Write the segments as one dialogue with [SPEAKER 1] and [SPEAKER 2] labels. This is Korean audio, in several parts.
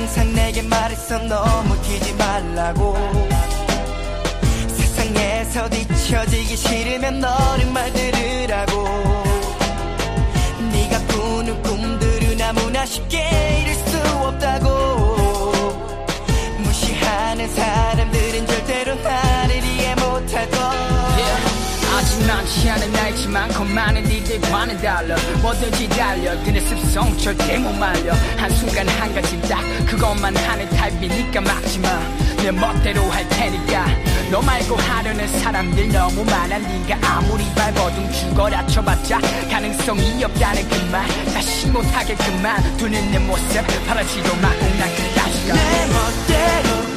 [SPEAKER 1] 항상 내게 말했어 너무 튀지 말라고. 세상에서 뒤처지기 싫으면 너른 말 들으라고. 네가 꾸는 꿈들은 아무나 쉽게 이룰 수 없다고. 무시하는 사람
[SPEAKER 2] 많지 않은 나이지만 그 많은 이들과는 달라 뭐든지 달려. 그네 습성 절대 못 말려. 한순간 한 가지 딱. 그것만 하는 타입이니까 막지마. 내 멋대로 할 테니까. 너 말고 하려는 사람들 너무 많아. 네가 아무리 발버둥 죽어라 쳐봤자 가능성이 없다는 그 말. 다시 못하게 그만 두는 내 모습. 바라지도 마고 난 그다지가
[SPEAKER 1] 내 멋대로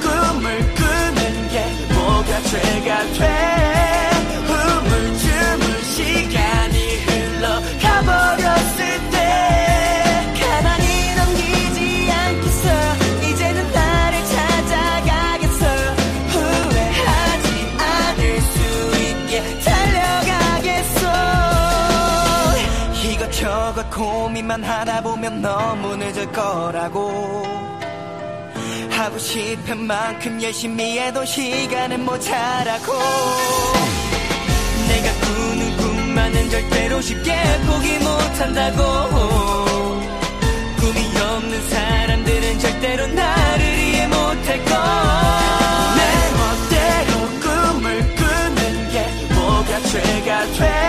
[SPEAKER 1] 이것저것 고민만 하다 보면 너무 늦을 거라고. 하고 싶은 만큼 열심히 해도 시간은 모자라고. 내가 꾸는 꿈만은 절대로 쉽게 포기 못한다고. 꿈이 없는 사람들은 절대로 나를 이해 못할 거내 멋대로 꿈을 꾸는 게 뭐가 죄가 돼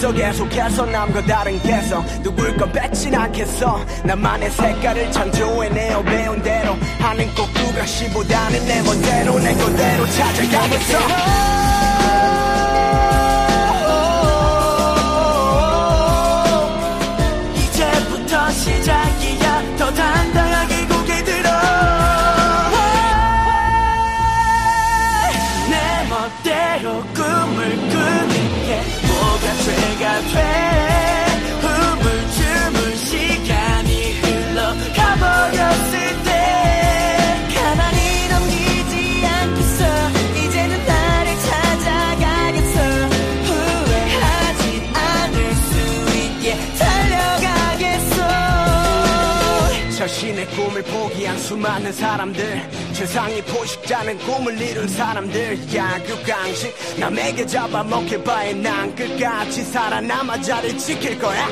[SPEAKER 1] 있어.
[SPEAKER 3] 계속해서 남과 다른 개성 누굴 건 뺏진 않겠어. 나만의 색깔을 창조해내어 배운 대로 하는 꼭 누가 시보다는 내 멋대로 내 거대로
[SPEAKER 1] 이제부터 시작이야. 더 당당하게 고개 들어. 내 멋대로 꿈을 꾸는 게 뭐가
[SPEAKER 3] 자신의 꿈을 포기한 수많은 사람들. 세상이 포식자는 꿈을 이룬 사람들. 야구강식 남에게 잡아먹힐 바에 난 끝까지 살아남아 자를 지킬 거야